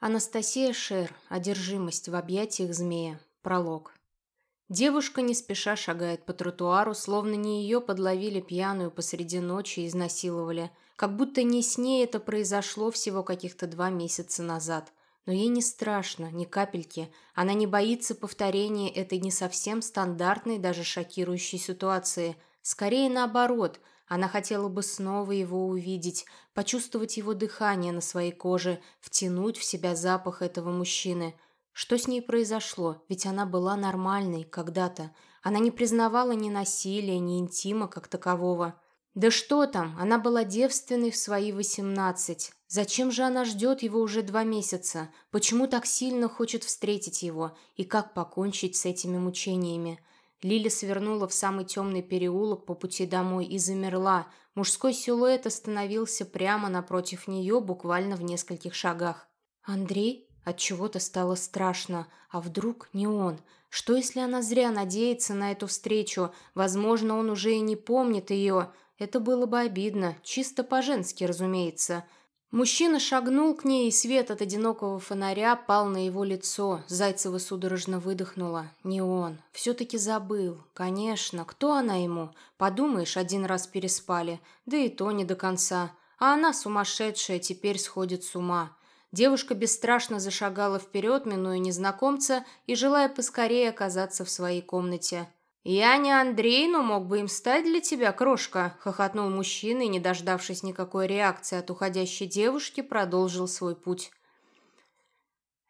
Анастасия Шер. Одержимость в объятиях змея. Пролог. Девушка не спеша шагает по тротуару, словно не ее подловили пьяную посреди ночи и изнасиловали, как будто не с ней это произошло всего каких-то два месяца назад. Но ей не страшно, ни капельки. Она не боится повторения этой не совсем стандартной, даже шокирующей ситуации. Скорее наоборот – она хотела бы снова его увидеть, почувствовать его дыхание на своей коже, втянуть в себя запах этого мужчины. Что с ней произошло? Ведь она была нормальной когда-то. Она не признавала ни насилия, ни интима как такового. Да что там, она была девственной в свои восемнадцать. Зачем же она ждет его уже два месяца? Почему так сильно хочет встретить его? И как покончить с этими мучениями? Лиля свернула в самый темный переулок по пути домой и замерла. Мужской силуэт остановился прямо напротив нее, буквально в нескольких шагах. «Андрей?» От чего то стало страшно. А вдруг не он? Что, если она зря надеется на эту встречу? Возможно, он уже и не помнит ее. Это было бы обидно. Чисто по-женски, разумеется. Мужчина шагнул к ней, и свет от одинокого фонаря пал на его лицо. Зайцева судорожно выдохнула. Не он. Все-таки забыл. Конечно. Кто она ему? Подумаешь, один раз переспали. Да и то не до конца. А она сумасшедшая, теперь сходит с ума. Девушка бесстрашно зашагала вперед, минуя незнакомца и желая поскорее оказаться в своей комнате. «Я не Андрей, но мог бы им стать для тебя, крошка», — хохотнул мужчина и, не дождавшись никакой реакции от уходящей девушки, продолжил свой путь.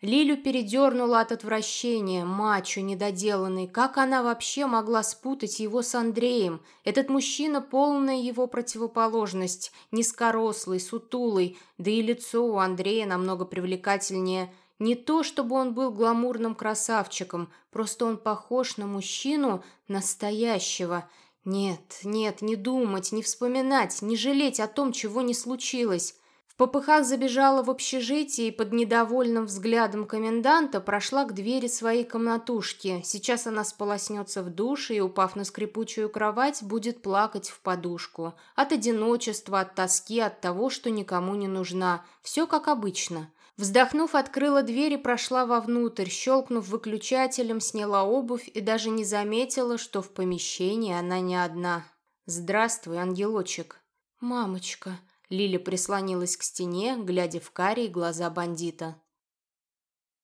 Лилю передернула от отвращения, мачо недоделанный. Как она вообще могла спутать его с Андреем? Этот мужчина — полная его противоположность, низкорослый, сутулый, да и лицо у Андрея намного привлекательнее — не то, чтобы он был гламурным красавчиком, просто он похож на мужчину настоящего. Нет, нет, не думать, не вспоминать, не жалеть о том, чего не случилось. В попыхах забежала в общежитие и под недовольным взглядом коменданта прошла к двери своей комнатушки. Сейчас она сполоснется в душе и, упав на скрипучую кровать, будет плакать в подушку. От одиночества, от тоски, от того, что никому не нужна. Все как обычно. Вздохнув, открыла дверь и прошла вовнутрь, щелкнув выключателем, сняла обувь и даже не заметила, что в помещении она не одна. «Здравствуй, ангелочек». «Мамочка», — Лиля прислонилась к стене, глядя в карие глаза бандита.